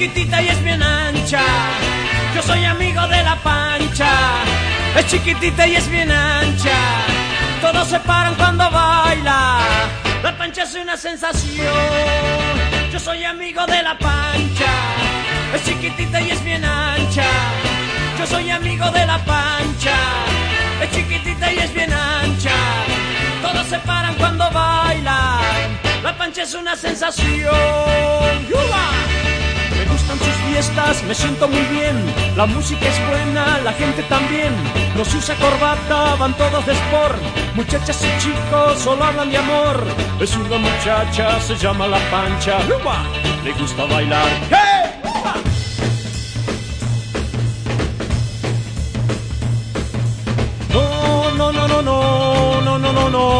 chiquitita y es bien ancha. Yo soy amigo de la pancha. Es chiquitita y es bien ancha. Todos se paran cuando baila. La pancha es una sensación. Yo soy amigo de la pancha. Es chiquitita y es bien ancha. Yo soy amigo de la pancha. Es chiquitita y es bien ancha. Todos se paran es una sensación. ¡Yuba! Me gustan sus fiestas, me siento muy bien. La música es buena, la gente también. No se usa corbata, van todos de sport. Muchachas y chicos solo hablan de amor. Es una muchacha, se llama La Pancha. ¡Yuba! Le gusta bailar. ¡Hey! no, no, no, no, no, no, no.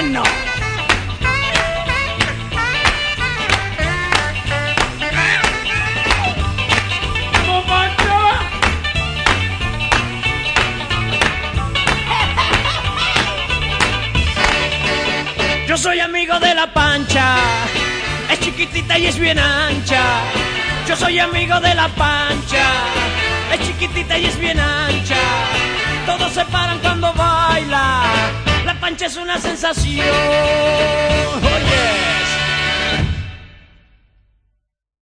Bueno. Yo soy amigo de la pancha, es chiquitita y es bien ancha. Yo soy amigo de la pancha, es chiquitita y es bien ancha. Es una sensación.